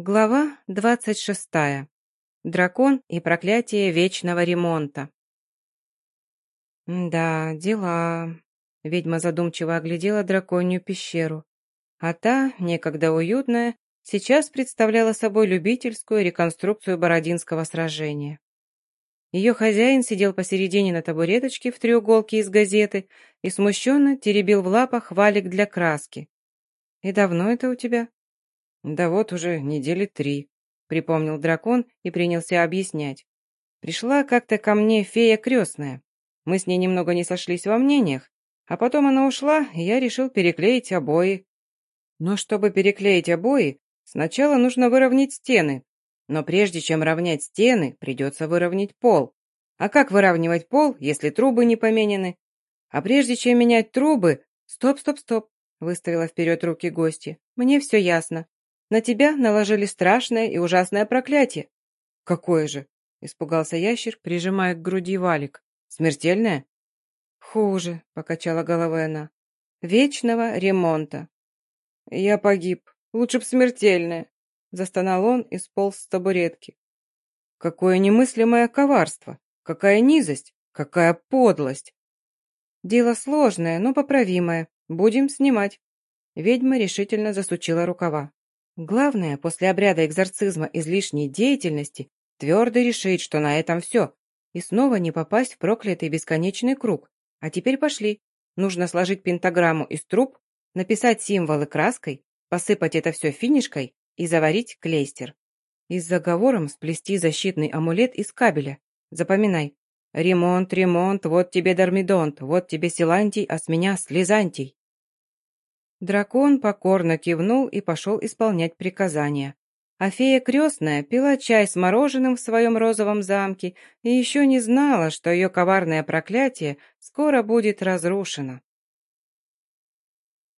Глава двадцать шестая. Дракон и проклятие вечного ремонта. «Да, дела...» Ведьма задумчиво оглядела драконью пещеру. А та, некогда уютная, сейчас представляла собой любительскую реконструкцию Бородинского сражения. Ее хозяин сидел посередине на табуреточке в треуголке из газеты и смущенно теребил в лапах валик для краски. «И давно это у тебя?» «Да вот уже недели три», — припомнил дракон и принялся объяснять. «Пришла как-то ко мне фея крестная. Мы с ней немного не сошлись во мнениях, а потом она ушла, и я решил переклеить обои. Но чтобы переклеить обои, сначала нужно выровнять стены. Но прежде чем равнять стены, придется выровнять пол. А как выравнивать пол, если трубы не поменены? А прежде чем менять трубы... Стоп, стоп, стоп, выставила вперед руки гости. Мне все ясно. На тебя наложили страшное и ужасное проклятие». «Какое же?» — испугался ящер, прижимая к груди валик. «Смертельное?» «Хуже», — покачала головой она. «Вечного ремонта». «Я погиб. Лучше б смертельное», — застонал он и сполз с табуретки. «Какое немыслимое коварство! Какая низость! Какая подлость!» «Дело сложное, но поправимое. Будем снимать». Ведьма решительно засучила рукава. Главное, после обряда экзорцизма излишней деятельности, твердо решить, что на этом все, и снова не попасть в проклятый бесконечный круг. А теперь пошли. Нужно сложить пентаграмму из труб, написать символы краской, посыпать это все финишкой и заварить клейстер. И с заговором сплести защитный амулет из кабеля. Запоминай. Ремонт, ремонт, вот тебе Дармидонт, вот тебе Силантий, а с меня Слизантий. Дракон покорно кивнул и пошел исполнять приказания. А фея крестная пила чай с мороженым в своем розовом замке и еще не знала, что ее коварное проклятие скоро будет разрушено.